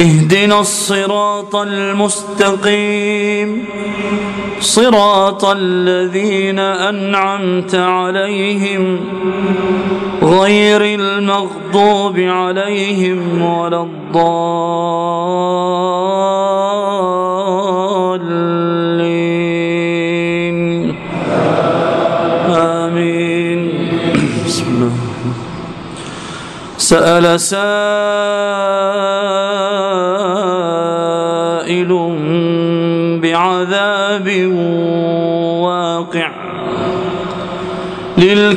اهدنا الصراط المستقيم. صراط الذين أنعمت عليهم غير المغضوب عليهم ولا الضالين. آمين. بسم الله. سأل سائل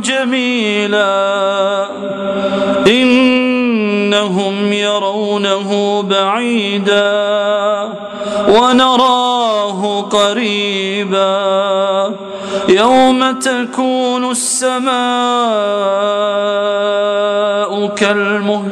جميلا. إنهم يرونه بعيدا ونراه قريبا. يوم تكون السماء كالمهل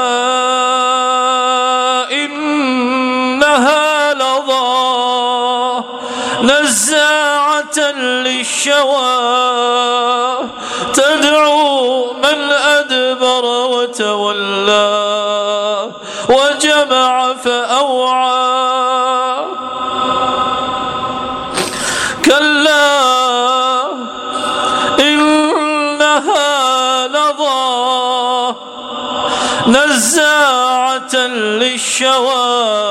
نزاعة للشوى تدعو من أدبر وتولى وجمع فأوعى. كلا إنها لظى. نزاعة للشوى.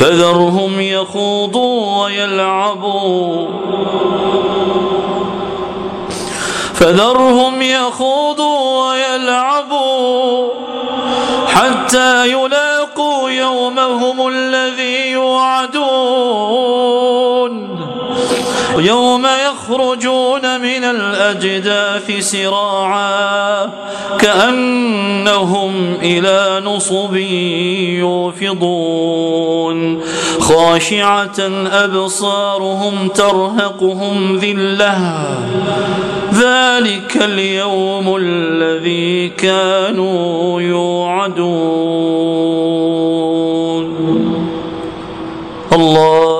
فذرهم يخوضوا ويلعبوا. فذرهم يخوضوا ويلعبوا حتى يلاقوا يومهم الذي يوعدون. يوم يخرجون من الأجداث سراعا كأنهم إلى نصب يوفضون خاشعة أبصارهم ترهقهم ذلة. ذلك اليوم الذي كانوا يوعدون. الله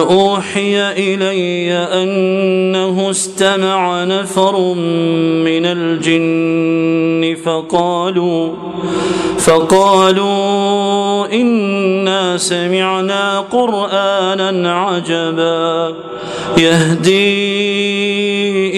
أوحي إلي أنه استمع نفر من الجن فقالوا فقالوا إنا سمعنا قرآنا عجبا يهدي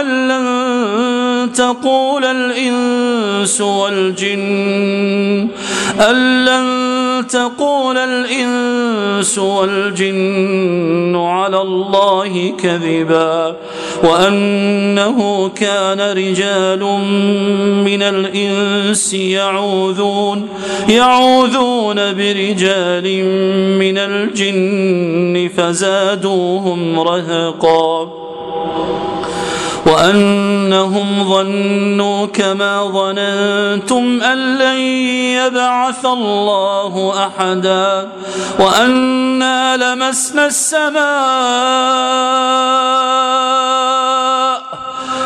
أن لن تقول الإنس والجن أن لن تقول الإنس والجن على الله كذبا وأنه كان رجال من الإنس يعوذون يعوذون برجال من الجن فزادوهم رهقا وأنهم ظنوا كما ظننتم أن لن يبعث الله أحدا وأنا لمسنا السماء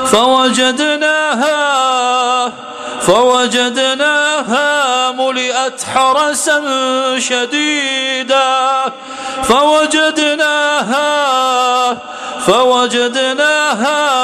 فوجدناها فوجدناها ملئت حرسا شديدا فوجدناها فوجدناها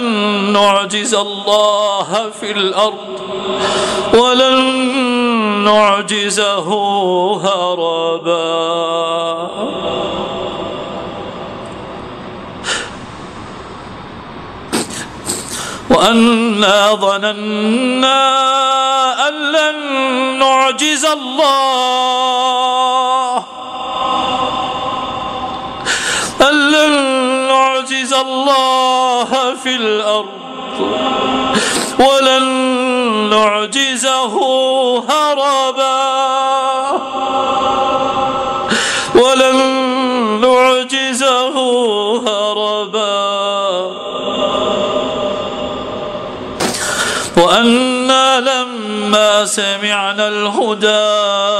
أن لن نعجز الله في الأرض ولن نعجزه هربا. وأنا ظننا أن لن نعجز الله. أن لن نعجز الله. في الأرض ولن نعجزه هربا. ولن نعجزه هربا. وأنا لما سمعنا الهدى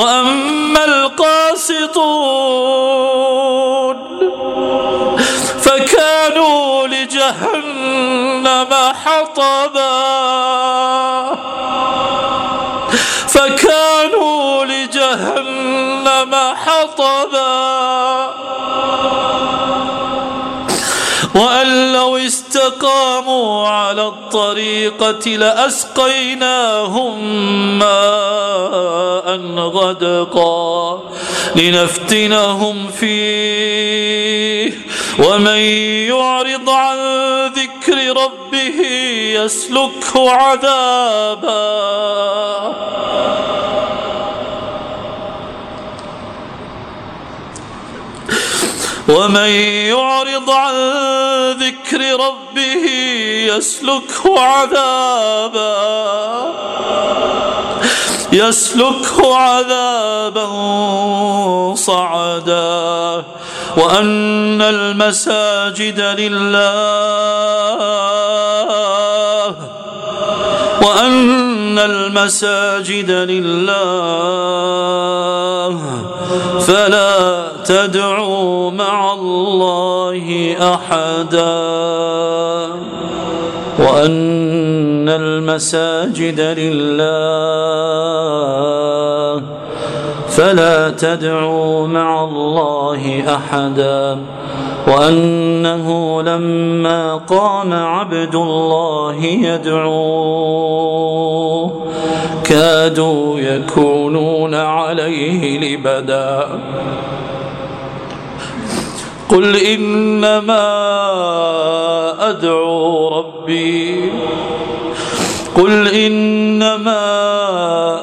وأما القاسطون فكانوا لجهنم حطبا. فكانوا لجهنم حطبا. وأن استقاموا على الطريقة لأسقيناهم ماء غدقا لنفتنهم فيه. ومن يعرض عن ذكر ربه يسلكه عذابا. ومن يعرض عن ذكر ربه يسلكه عذابا يسلكه عذابا صعدا. وأن المساجد لله وأن المساجد لله فلا تدعوا مع الله أحدا. وأن المساجد لله فلا تدعوا مع الله أحدا. وأنه لما قام عبد الله يدعوه كادوا يكونون عليه لبدا. قل إنما أدعو ربي. قل إنما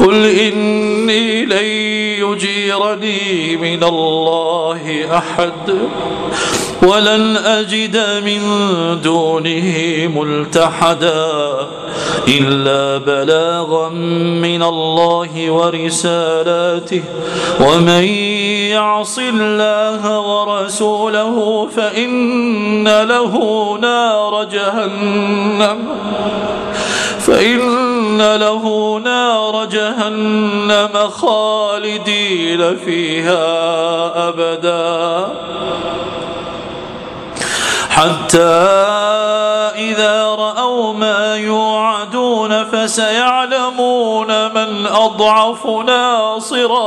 قل إني لن يجيرني من الله أحد ولن أجد من دونه ملتحدا إلا بلاغا من الله ورسالاته ومن يعص الله ورسوله فإن له نار جهنم فإن له نار جهنم خالدين فيها أبدا حتى إذا رأوا ما يوعدون فسيعلمون من أضعف ناصرا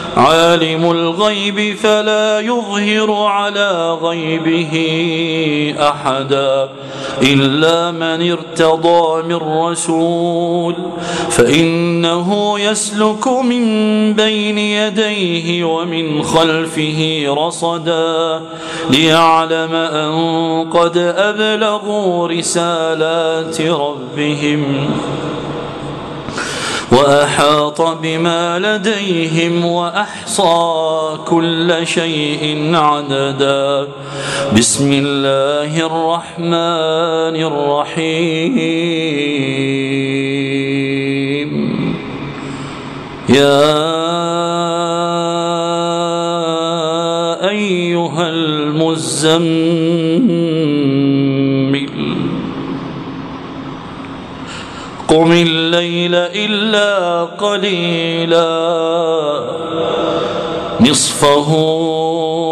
عالم الغيب فلا يظهر على غيبه أحدا إلا من ارتضى من رسول فإنه يسلك من بين يديه ومن خلفه رصدا ليعلم أن قد أبلغوا رسالات ربهم وأحاط بما لديهم وأحصى كل شيء عددا. بسم الله الرحمن الرحيم. يا أيها المزمل قم الليل إلا قليلا. نصفه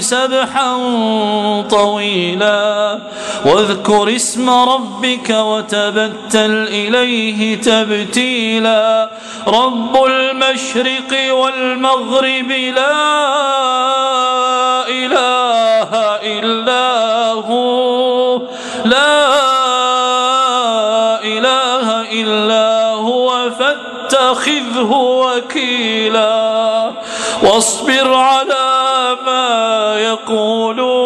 سبحا طويلا واذكر اسم ربك وتبتل إليه تبتيلا رب المشرق والمغرب لا إله إلا هو لا إله إلا هو فاتخذه وكيلا واصبر على يقولون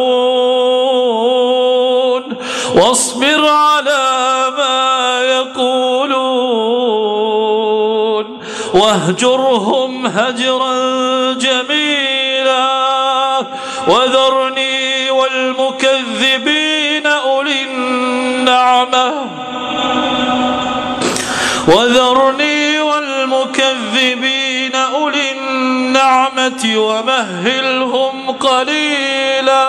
واصبر على ما يقولون واهجرهم هجرا جميلا وذرني والمكذبين أولي النعمة. وذرني والمكذبين أولي النعمة ومهلهم قليلا.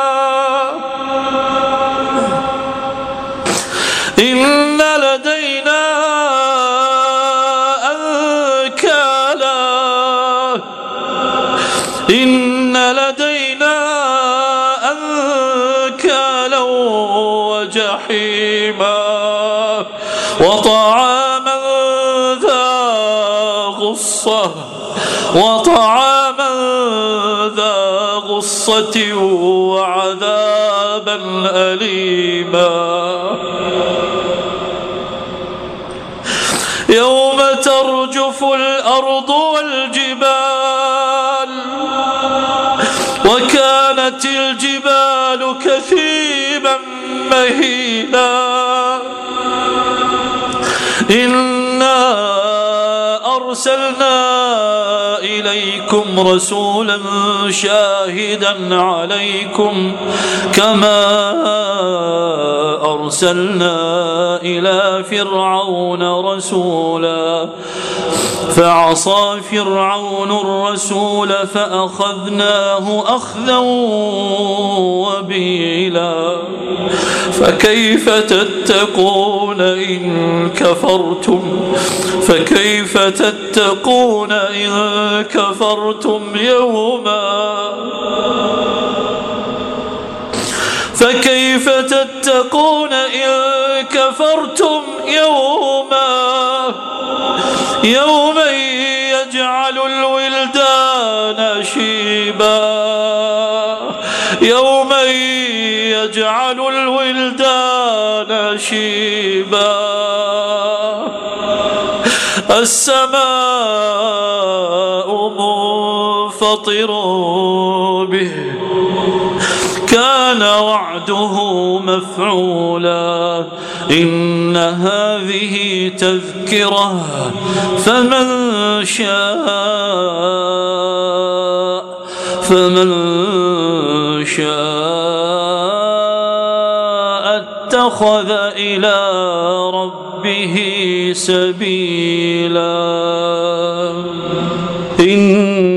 إن لدينا أنكالا إن لدينا أنكالا وجحيما. وطعاما ذا غصة. وطعاما وعذابا أليما. يوم ترجف الأرض والجبال وكانت الجبال كثيبا مهيلا. إنا أرسلنا إليكم رسولا شاهدا عليكم كما أرسلنا إلى فرعون رسولا فعصى فرعون الرسول فأخذناه أخذا وبيلا فكيف تتقون إن كفرتم فكيف تتقون إن كفرتم يوما فكيف تتقون إن كفرتم يوما يوما يجعل الولدان شيبا يوما يجعل الولدان شيبا السماء منفطر به. كان وعده مفعولا. إن هذه تذكرة فمن شاء فمن شاء اتخذ إلى ربه سبيلا. إن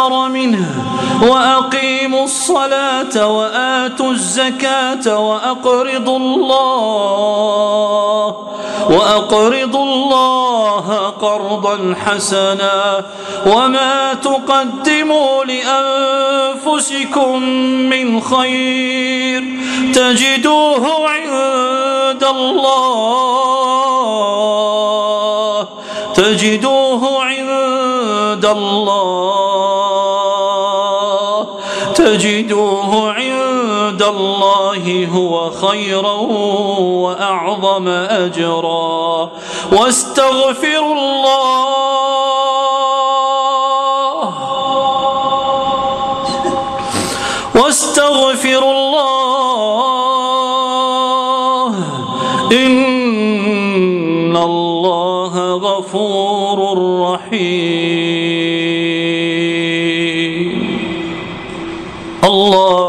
منه وأقيموا الصلاة وآتوا الزكاة وأقرضوا الله وأقرضوا الله قرضا حسنا وما تقدموا لأنفسكم من خير تجدوه عند الله تجدوه عند الله. تجدوه عند الله هو خيرا وأعظم أجرا واستغفروا الله واستغفروا الله إن الله غفور الله